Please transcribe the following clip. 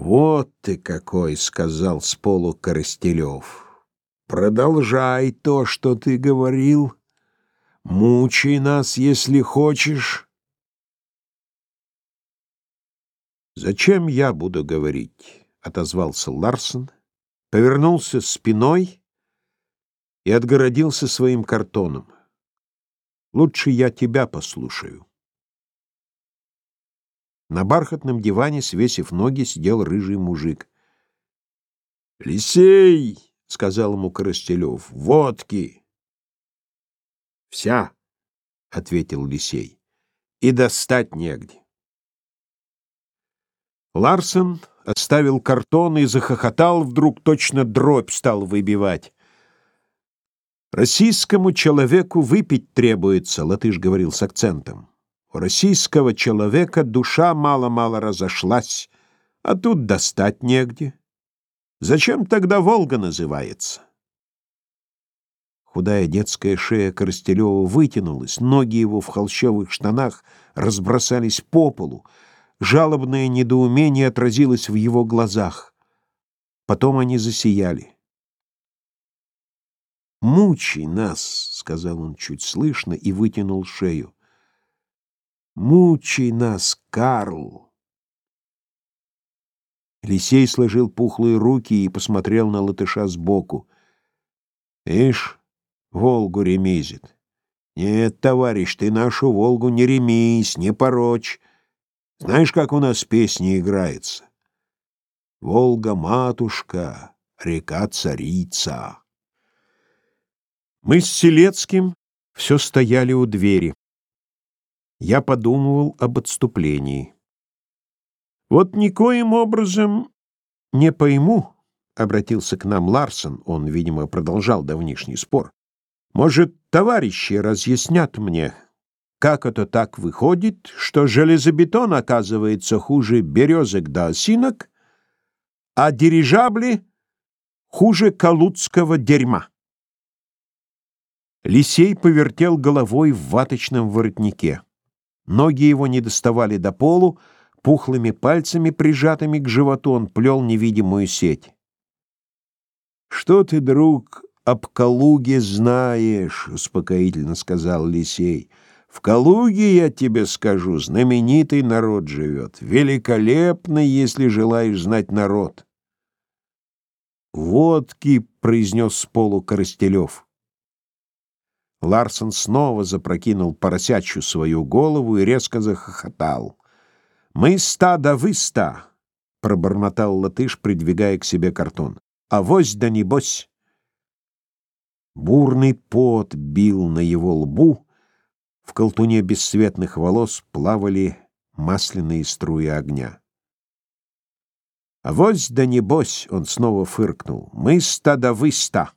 Вот ты какой, сказал с полу Коростелев. Продолжай то, что ты говорил. Мучай нас, если хочешь. Зачем я буду говорить? отозвался Ларсон, повернулся спиной и отгородился своим картоном. Лучше я тебя послушаю. На бархатном диване, свесив ноги, сидел рыжий мужик. «Лисей!» — сказал ему Коростелев. «Водки!» «Вся!» — ответил Лисей. «И достать негде». Ларсен оставил картон и захохотал, вдруг точно дробь стал выбивать. «Российскому человеку выпить требуется», — латыш говорил с акцентом. У российского человека душа мало-мало разошлась, а тут достать негде. Зачем тогда Волга называется? Худая детская шея Коростелева вытянулась, ноги его в холщовых штанах разбросались по полу. Жалобное недоумение отразилось в его глазах. Потом они засияли. «Мучай нас», — сказал он чуть слышно и вытянул шею. Мучай нас, Карл!» Лисей сложил пухлые руки и посмотрел на латыша сбоку. «Ишь, Волгу ремезит. Нет, товарищ, ты нашу Волгу не ремись, не порочь. Знаешь, как у нас песни играется? Волга-матушка, река-царица». Мы с Селецким все стояли у двери я подумывал об отступлении. «Вот никоим образом не пойму», — обратился к нам Ларсон, он, видимо, продолжал давнишний спор. «Может, товарищи разъяснят мне, как это так выходит, что железобетон оказывается хуже березок да осинок, а дирижабли хуже калудского дерьма?» Лисей повертел головой в ваточном воротнике. Ноги его не доставали до полу, пухлыми пальцами, прижатыми к животу, он плел невидимую сеть. «Что ты, друг, об Калуге знаешь?» — успокоительно сказал Лисей. «В Калуге, я тебе скажу, знаменитый народ живет. Великолепный, если желаешь знать народ». «Водки!» — произнес с полу Коростелев. Ларсон снова запрокинул поросячью свою голову и резко захохотал. «Мы ста да вы ста!» — пробормотал латыш, придвигая к себе картон. «А вось да небось!» Бурный пот бил на его лбу, в колтуне бесцветных волос плавали масляные струи огня. «А вось да небось!» — он снова фыркнул. «Мы ста да вы ста!»